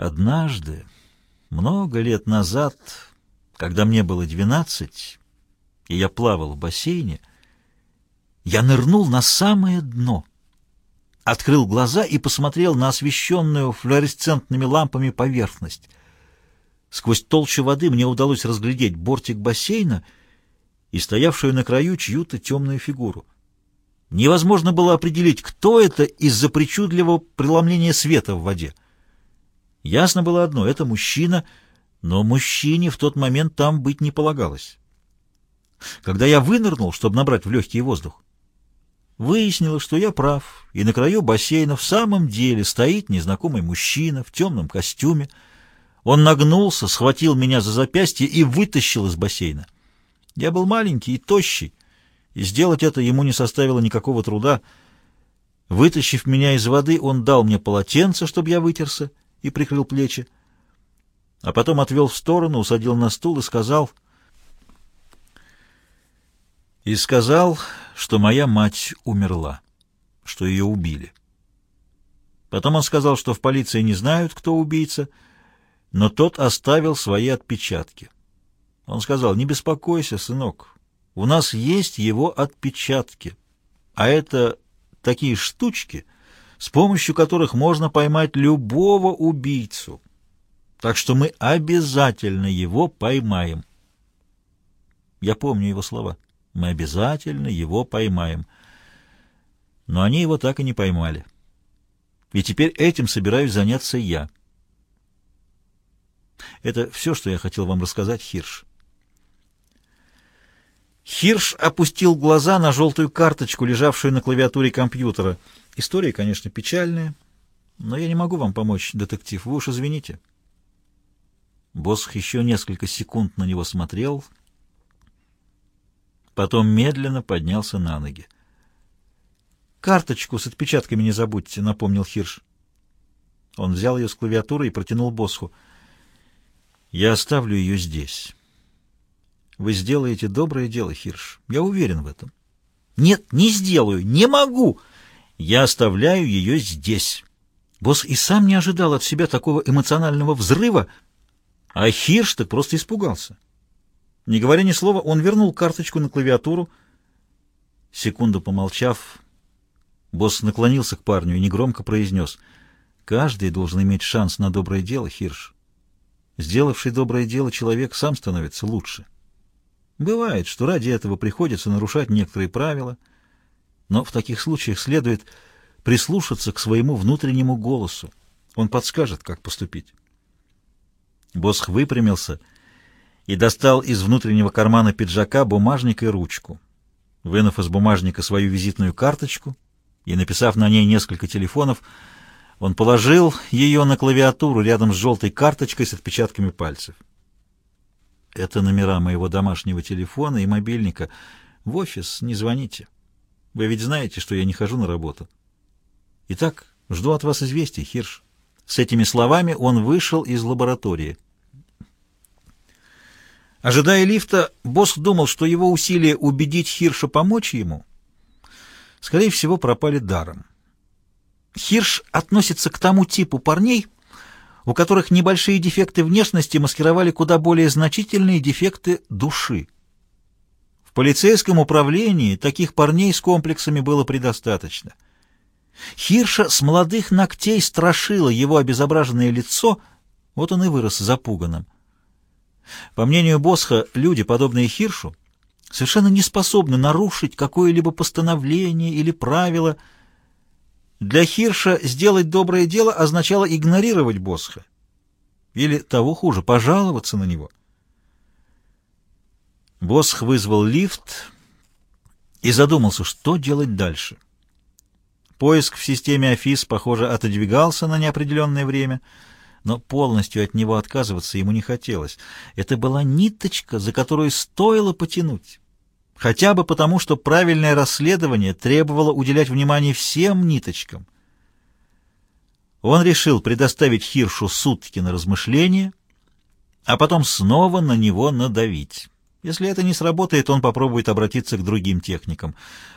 Однажды, много лет назад, когда мне было двенадцать, и я плавал в бассейне, я нырнул на самое дно, открыл глаза и посмотрел на освещенную флуоресцентными лампами поверхность. Сквозь толщу воды мне удалось разглядеть бортик бассейна и стоявшую на краю чью-то темную фигуру. Невозможно было определить, кто это из-за причудливого преломления света в воде. Ясно было одно — это мужчина, но мужчине в тот момент там быть не полагалось. Когда я вынырнул, чтобы набрать в легкий воздух, выяснилось, что я прав, и на краю бассейна в самом деле стоит незнакомый мужчина в темном костюме. Он нагнулся, схватил меня за запястье и вытащил из бассейна. Я был маленький и тощий, и сделать это ему не составило никакого труда. Вытащив меня из воды, он дал мне полотенце, чтобы я вытерся, и прикрыл плечи, а потом отвел в сторону, усадил на стул и сказал... И сказал, что моя мать умерла, что ее убили. Потом он сказал, что в полиции не знают, кто убийца, но тот оставил свои отпечатки. Он сказал, не беспокойся, сынок, у нас есть его отпечатки, а это такие штучки — с помощью которых можно поймать любого убийцу. Так что мы обязательно его поймаем. Я помню его слова. Мы обязательно его поймаем. Но они его так и не поймали. И теперь этим собираюсь заняться я. Это все, что я хотел вам рассказать, Хирш. Хирш опустил глаза на желтую карточку, лежавшую на клавиатуре компьютера — История, конечно, печальная, но я не могу вам помочь, детектив. Вы уж извините. Босх еще несколько секунд на него смотрел, потом медленно поднялся на ноги. «Карточку с отпечатками не забудьте», — напомнил Хирш. Он взял ее с клавиатуры и протянул Босху. «Я оставлю ее здесь. Вы сделаете доброе дело, Хирш. Я уверен в этом». «Нет, не сделаю, не могу!» Я оставляю ее здесь. Босс и сам не ожидал от себя такого эмоционального взрыва, а Хирш так просто испугался. Не говоря ни слова, он вернул карточку на клавиатуру. Секунду помолчав, босс наклонился к парню и негромко произнес, «Каждый должен иметь шанс на доброе дело, Хирш. Сделавший доброе дело человек сам становится лучше. Бывает, что ради этого приходится нарушать некоторые правила — но в таких случаях следует прислушаться к своему внутреннему голосу. Он подскажет, как поступить. Босх выпрямился и достал из внутреннего кармана пиджака бумажник и ручку. Вынув из бумажника свою визитную карточку и написав на ней несколько телефонов, он положил ее на клавиатуру рядом с желтой карточкой с отпечатками пальцев. Это номера моего домашнего телефона и мобильника. В офис не звоните. Вы ведь знаете, что я не хожу на работу. Итак, жду от вас известий, Хирш. С этими словами он вышел из лаборатории. Ожидая лифта, босс думал, что его усилия убедить Хирша помочь ему, скорее всего, пропали даром. Хирш относится к тому типу парней, у которых небольшие дефекты внешности маскировали куда более значительные дефекты души. В полицейском управлении таких парней с комплексами было предостаточно. Хирша с молодых ногтей страшило его обезображенное лицо, вот он и вырос запуганным. По мнению Босха, люди, подобные Хиршу, совершенно не способны нарушить какое-либо постановление или правило. Для Хирша сделать доброе дело означало игнорировать Босха. Или, того хуже, пожаловаться на него — Босх вызвал лифт и задумался, что делать дальше. Поиск в системе Афис, похоже, отодвигался на неопределенное время, но полностью от него отказываться ему не хотелось. Это была ниточка, за которую стоило потянуть. Хотя бы потому, что правильное расследование требовало уделять внимание всем ниточкам. Он решил предоставить Хиршу сутки на размышление, а потом снова на него надавить. Если это не сработает, он попробует обратиться к другим техникам.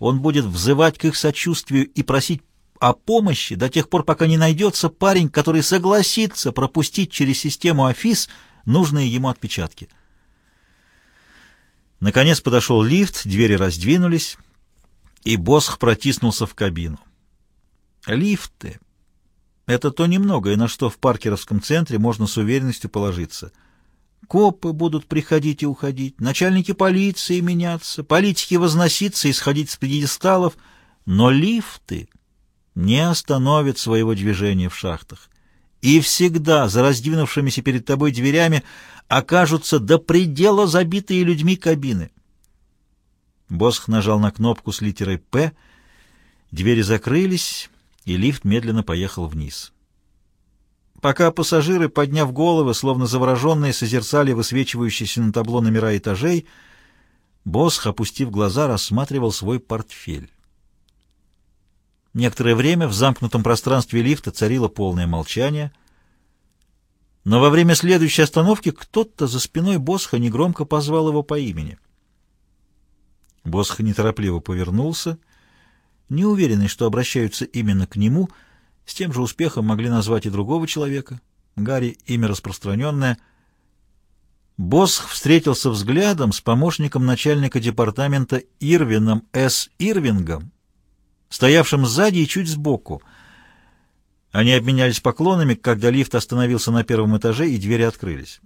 Он будет взывать к их сочувствию и просить о помощи до тех пор, пока не найдется парень, который согласится пропустить через систему АФИС нужные ему отпечатки. Наконец подошел лифт, двери раздвинулись, и Босх протиснулся в кабину. Лифты — это то немногое, на что в паркеровском центре можно с уверенностью положиться. Копы будут приходить и уходить, начальники полиции меняться, политики возноситься и сходить с пьедесталов, но лифты не остановят своего движения в шахтах. И всегда за раздвинувшимися перед тобой дверями окажутся до предела забитые людьми кабины. Босх нажал на кнопку с литерой «П», двери закрылись, и лифт медленно поехал вниз. Пока пассажиры, подняв головы, словно завороженные, созерцали высвечивающиеся на табло номера этажей, Босх, опустив глаза, рассматривал свой портфель. Некоторое время в замкнутом пространстве лифта царило полное молчание, но во время следующей остановки кто-то за спиной Босха негромко позвал его по имени. Босх неторопливо повернулся — не уверенный, что обращаются именно к нему, с тем же успехом могли назвать и другого человека. Гарри — имя распространенное. Босх встретился взглядом с помощником начальника департамента Ирвином С. Ирвингом, стоявшим сзади и чуть сбоку. Они обменялись поклонами, когда лифт остановился на первом этаже и двери открылись.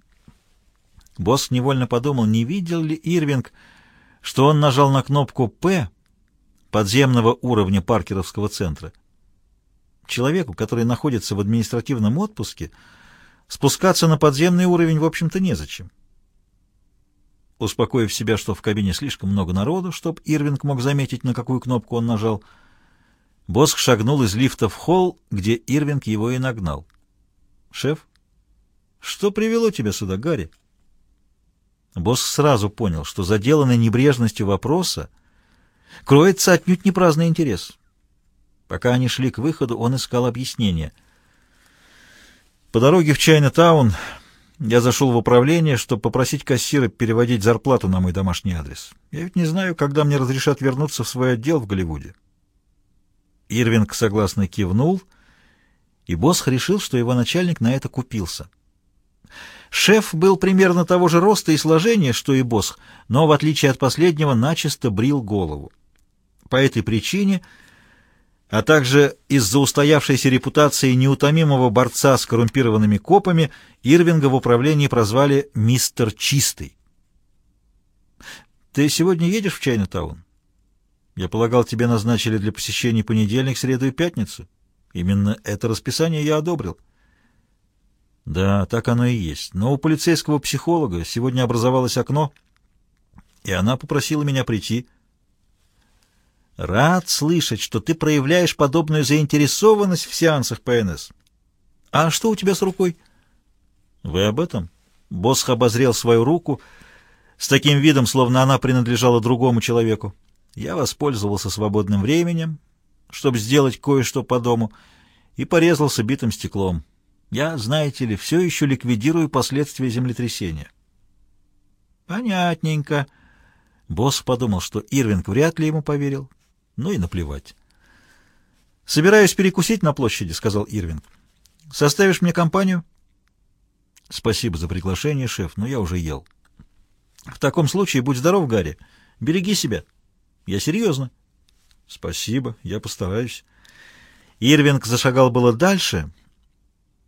Босс невольно подумал, не видел ли Ирвинг, что он нажал на кнопку «П», подземного уровня паркеровского центра. Человеку, который находится в административном отпуске, спускаться на подземный уровень, в общем-то, незачем. Успокоив себя, что в кабине слишком много народу, чтобы Ирвинг мог заметить, на какую кнопку он нажал, Боск шагнул из лифта в холл, где Ирвинг его и нагнал. «Шеф, что привело тебя сюда, Гарри?» Боск сразу понял, что заделанный небрежностью вопроса кроется отнюдь не праздный интерес. Пока они шли к выходу, он искал объяснение. По дороге в Чайна-таун я зашел в управление, чтобы попросить кассира переводить зарплату на мой домашний адрес. Я ведь не знаю, когда мне разрешат вернуться в свой отдел в Голливуде. Ирвинг согласно кивнул, и Босх решил, что его начальник на это купился. Шеф был примерно того же роста и сложения, что и Босх, но, в отличие от последнего, начисто брил голову. По этой причине, а также из-за устоявшейся репутации неутомимого борца с коррумпированными копами, Ирвинга в управлении прозвали «Мистер Чистый». «Ты сегодня едешь в Чайна-таун?» «Я полагал, тебе назначили для посещений понедельник, среду и пятницу. Именно это расписание я одобрил». «Да, так оно и есть. Но у полицейского психолога сегодня образовалось окно, и она попросила меня прийти». Рад слышать, что ты проявляешь подобную заинтересованность в сеансах ПНС. А что у тебя с рукой? Вы об этом? Босх обозрел свою руку с таким видом, словно она принадлежала другому человеку. Я воспользовался свободным временем, чтобы сделать кое-что по дому, и порезался битым стеклом. Я, знаете ли, все еще ликвидирую последствия землетрясения. Понятненько. Босс подумал, что Ирвинг вряд ли ему поверил. Ну и наплевать. «Собираюсь перекусить на площади», — сказал Ирвинг. «Составишь мне компанию?» «Спасибо за приглашение, шеф, но я уже ел». «В таком случае будь здоров, Гарри. Береги себя». «Я серьезно». «Спасибо, я постараюсь». Ирвинг зашагал было дальше,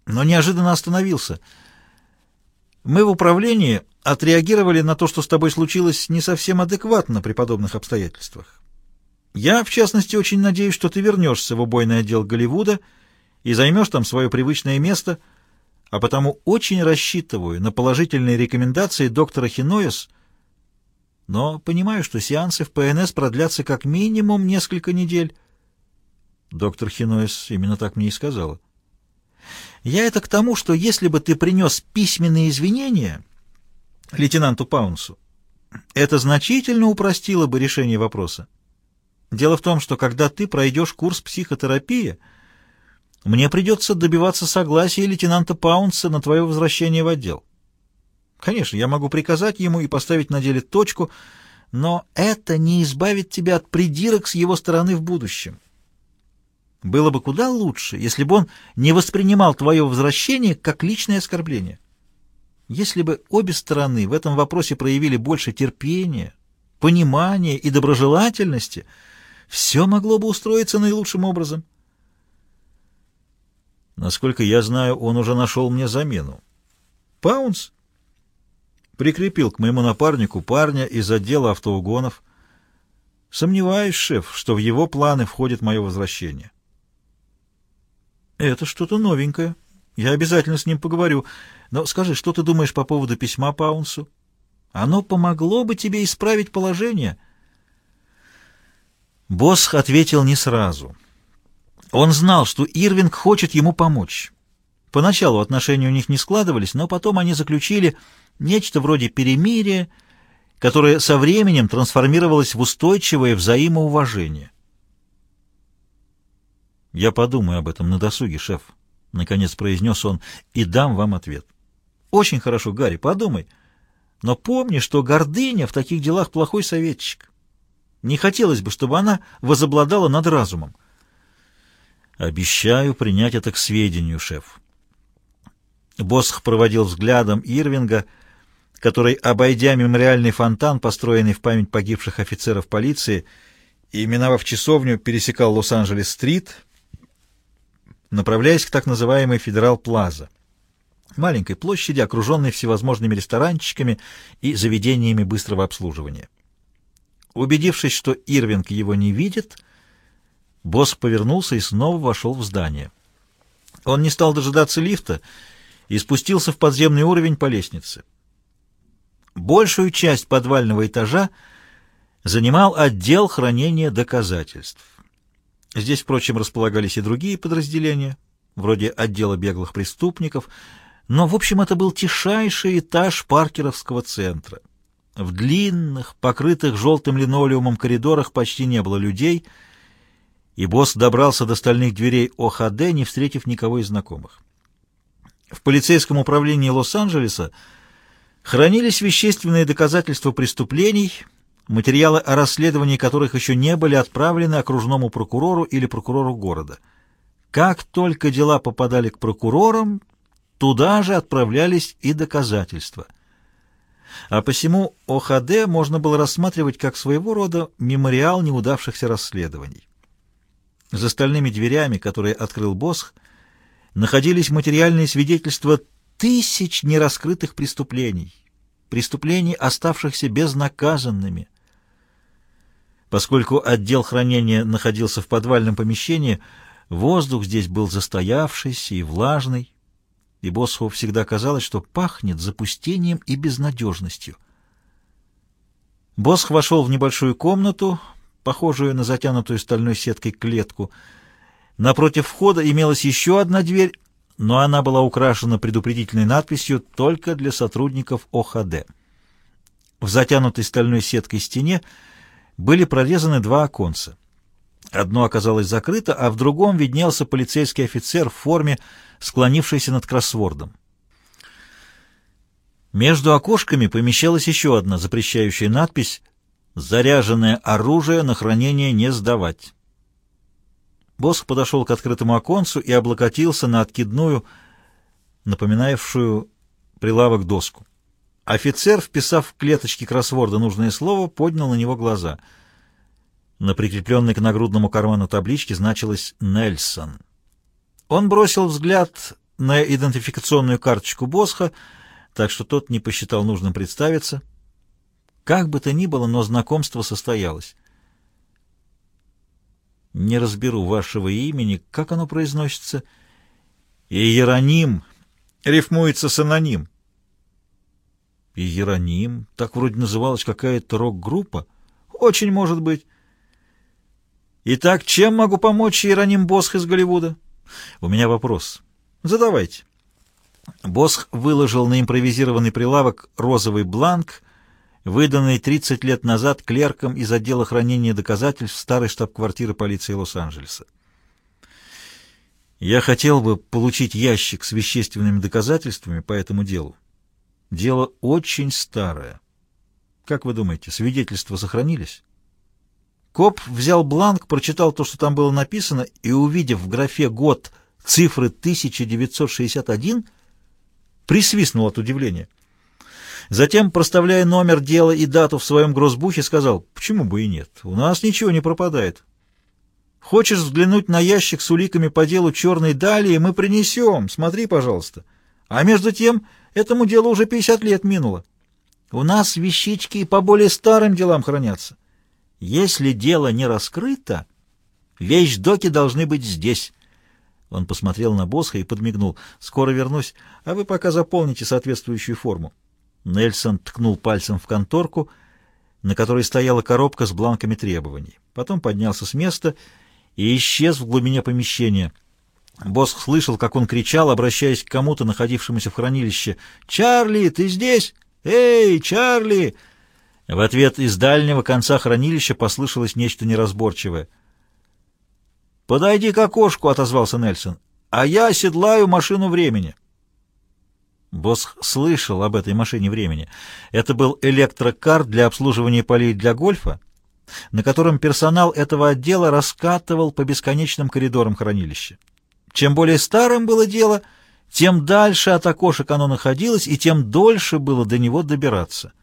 но неожиданно остановился. «Мы в управлении отреагировали на то, что с тобой случилось, не совсем адекватно при подобных обстоятельствах. Я, в частности, очень надеюсь, что ты вернешься в убойный отдел Голливуда и займешь там свое привычное место, а потому очень рассчитываю на положительные рекомендации доктора Хиноэс, но понимаю, что сеансы в ПНС продлятся как минимум несколько недель. Доктор Хиноэс именно так мне и сказала. Я это к тому, что если бы ты принес письменные извинения лейтенанту Паунсу, это значительно упростило бы решение вопроса. Дело в том, что когда ты пройдешь курс психотерапии, мне придется добиваться согласия лейтенанта Паунса на твое возвращение в отдел. Конечно, я могу приказать ему и поставить на деле точку, но это не избавит тебя от придирок с его стороны в будущем. Было бы куда лучше, если бы он не воспринимал твое возвращение как личное оскорбление. Если бы обе стороны в этом вопросе проявили больше терпения, понимания и доброжелательности, все могло бы устроиться наилучшим образом. Насколько я знаю, он уже нашел мне замену. Паунс прикрепил к моему напарнику парня из отдела автоугонов. Сомневаюсь, шеф, что в его планы входит мое возвращение. Это что-то новенькое. Я обязательно с ним поговорю. Но скажи, что ты думаешь по поводу письма Паунсу? Оно помогло бы тебе исправить положение. Босх ответил не сразу. Он знал, что Ирвинг хочет ему помочь. Поначалу отношения у них не складывались, но потом они заключили нечто вроде перемирия, которое со временем трансформировалось в устойчивое взаимоуважение. «Я подумаю об этом на досуге, шеф», — наконец произнес он, — «и дам вам ответ». «Очень хорошо, Гарри, подумай. Но помни, что гордыня в таких делах плохой советчик. Не хотелось бы, чтобы она возобладала над разумом». «Обещаю принять это к сведению, шеф». Босх проводил взглядом Ирвинга, который, обойдя мемориальный фонтан, построенный в память погибших офицеров полиции, и, миновав часовню, пересекал Лос-Анджелес-стрит, направляясь к так называемой Федерал-Плаза, маленькой площади, окруженной всевозможными ресторанчиками и заведениями быстрого обслуживания. Убедившись, что Ирвинг его не видит, босс повернулся и снова вошел в здание. Он не стал дожидаться лифта и спустился в подземный уровень по лестнице. Большую часть подвального этажа занимал отдел хранения доказательств. Здесь, впрочем, располагались и другие подразделения, вроде отдела беглых преступников, но, в общем, это был тишайший этаж паркеровского центра. В длинных, покрытых желтым линолеумом коридорах почти не было людей, и босс добрался до стальных дверей ОХД, не встретив никого из знакомых. В полицейском управлении Лос-Анджелеса хранились вещественные доказательства преступлений, материалы о расследовании которых еще не были отправлены окружному прокурору или прокурору города. Как только дела попадали к прокурорам, туда же отправлялись и доказательства. А посему ОХД можно было рассматривать как своего рода мемориал неудавшихся расследований. За стальными дверями, которые открыл Босх, находились материальные свидетельства тысяч нераскрытых преступлений, преступлений, оставшихся безнаказанными. Поскольку отдел хранения находился в подвальном помещении, воздух здесь был застоявшийся и влажный, и Босху всегда казалось, что пахнет запустением и безнадежностью. Босх вошел в небольшую комнату, похожую на затянутую стальной сеткой клетку, Напротив входа имелась еще одна дверь, но она была украшена предупредительной надписью «Только для сотрудников ОХД». В затянутой стальной сеткой стене были прорезаны два оконца. Одно оказалось закрыто, а в другом виднелся полицейский офицер в форме, склонившийся над кроссвордом. Между окошками помещалась еще одна запрещающая надпись «Заряженное оружие на хранение не сдавать». Босх подошел к открытому оконцу и облокотился на откидную, напоминающую прилавок доску. Офицер, вписав в клеточки кроссворда нужное слово, поднял на него глаза. На прикрепленной к нагрудному карману табличке значилось «Нельсон». Он бросил взгляд на идентификационную карточку Босха, так что тот не посчитал нужным представиться. Как бы то ни было, но знакомство состоялось. Не разберу вашего имени, как оно произносится. Иероним рифмуется с аноним. Иероним, так вроде называлась какая-то рок-группа. Очень может быть. Итак, чем могу помочь Иероним Босх из Голливуда? У меня вопрос. Задавайте. Босх выложил на импровизированный прилавок розовый бланк выданный 30 лет назад клерком из отдела хранения доказательств старой штаб-квартиры полиции Лос-Анджелеса. Я хотел бы получить ящик с вещественными доказательствами по этому делу. Дело очень старое. Как вы думаете, свидетельства сохранились? Коп взял бланк, прочитал то, что там было написано, и, увидев в графе «год» цифры 1961, присвистнул от удивления. Затем, проставляя номер дела и дату в своем грозбухе, сказал, «Почему бы и нет? У нас ничего не пропадает. Хочешь взглянуть на ящик с уликами по делу черной далии, мы принесем, смотри, пожалуйста. А между тем, этому делу уже 50 лет минуло. У нас вещички по более старым делам хранятся. Если дело не раскрыто, вещдоки должны быть здесь». Он посмотрел на Босха и подмигнул. «Скоро вернусь, а вы пока заполните соответствующую форму». Нельсон ткнул пальцем в конторку, на которой стояла коробка с бланками требований. Потом поднялся с места и исчез в глубине помещения. Босх слышал, как он кричал, обращаясь к кому-то, находившемуся в хранилище. «Чарли, ты здесь? Эй, Чарли!» В ответ из дальнего конца хранилища послышалось нечто неразборчивое — «Подойди к окошку», — отозвался Нельсон, — «а я оседлаю машину времени». Босс слышал об этой машине времени. Это был электрокар для обслуживания полей для гольфа, на котором персонал этого отдела раскатывал по бесконечным коридорам хранилища. Чем более старым было дело, тем дальше от окошек оно находилось, и тем дольше было до него добираться —